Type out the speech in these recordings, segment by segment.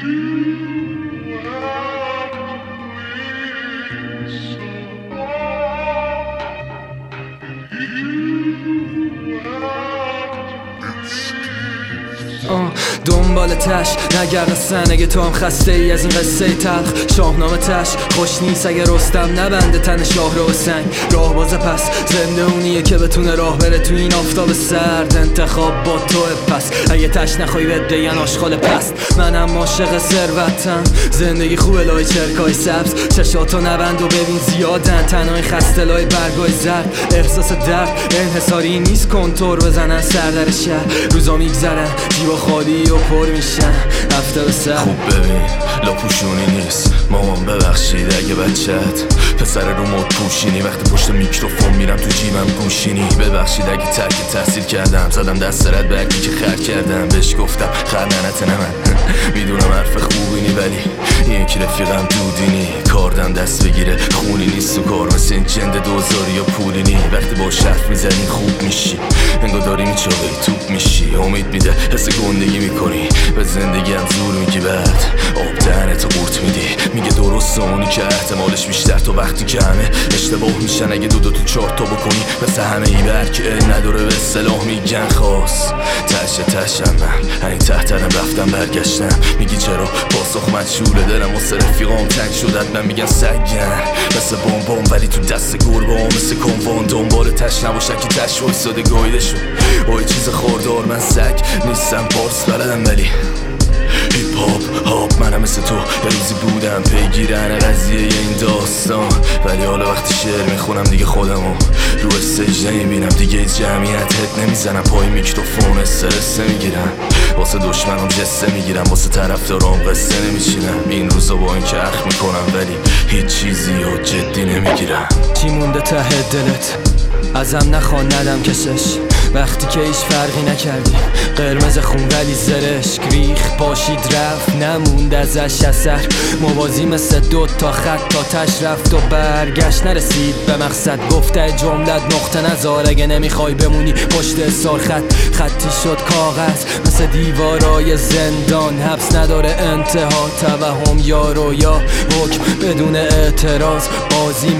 Música دنبال تش نگرد اگه تو هم خسته ای از این قصه تلخ. شاهنامه تش خوش نیست اگه رستم نبنده تن شاه رو سنگ. راه باز پس زنده اونیه که بتونه راه بره تو این آفتاب سرد. انتخاب با تو پس اگه تش نخوای بده بگن آشغال پست. منم عاشق ثروتم زندگی خوبه لای چرکای سبز. چشاتو نبند و ببین زیادن تنهای خسته لای برگای زرد. احساس درد انحصاری نیست کنتور بزنن سر در شهر. روزا میگذرن جیبا خالی و پر میشن. هفته سر. خوب ببین لاپوشونی نیست. مامان ببخشید اگه بچت پسر رو مد پوشینی. وقتی پشت میکروفون میرم تو جیبم گوشینی. ببخشید اگه ترک تحصیل کردم. زدم دست رد به که خر کردم. بهش گفتم خرننت نه من. می‌دونم حرف خوبینی ولی یک رفیقم دودینی. کاردم دست بگیره خونی نیست تو کار. مثل این جند دوزاری یا پولینی. وقتی با شرف می‌زنی خوب میشی. انگار داری میشی امید میده حس گندگی می‌کنی. به زندگی هم زور میگی بعد. آب تو قورت میدی. میگه درست اونی که احتمالش بیشتر تو وقتی که همه اشتباه میشن اگه دو دو تو چهار تا بکنی مثل همه ای برکه نداره به صلاح میگن خواست تش تشم من این تحترم رفتم برگشتم. میگی چرا؟ پاسخ مجهوله دلم و رفیقام تنگ شدت من میگن سگن مثل بوم ولی تو دست گربه مثل کنوان دنبال تش نباشن که تش وایساده گایده شد اوی چیز خوردار من سگ نیستم پارس بلدم ولی. هیپ هاپ هاپ منم مثل تو یه روزی بودم پیگیرن قضیه این داستان. ولی حالا وقتی شعر می‌خونم دیگه خودمو رو استیج نمی‌بینم. دیگه جمعیت هد نمی‌زنم. پای میکروفون استرس نمی‌گیرم. واسه دشمنم جسته می‌گیرم. واسه طرف دارم قصه نمیچینم. این روزا با این که اخ می‌کنم ولی هیچ چیزی رو جدی نمی‌گیرم. چی مونده ته دلت؟ ازم نخوان ندم کشش وقتی که هیچ فرقی نکردی. قرمز خون ولی زرش ریخ باشید رفت نموند ازش اثر. موازی مثل دو تا خط تا تش رفت و برگشت. نرسید به مقصد. گفته جملت نقطه نزار اگه نمی‌خوای بمونی پشت سال خط. خطی شد کاغذ. مثل دیوارای زندان. حبس نداره انتها. توهم یا رویا حکم. بدون اعتراض. بازی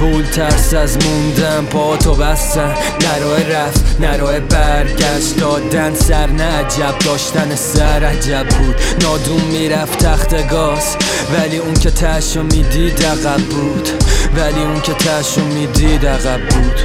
هول ترس از موندم پا تو بستن نروه رفت نروه برگشت. دادن سر نه عجب داشتن سر عجب بود. نادون می‌رفت تخت گاز ولی اون که تشو می‌دید عقب بود. ولی اون که تشو می‌دید عقب بود.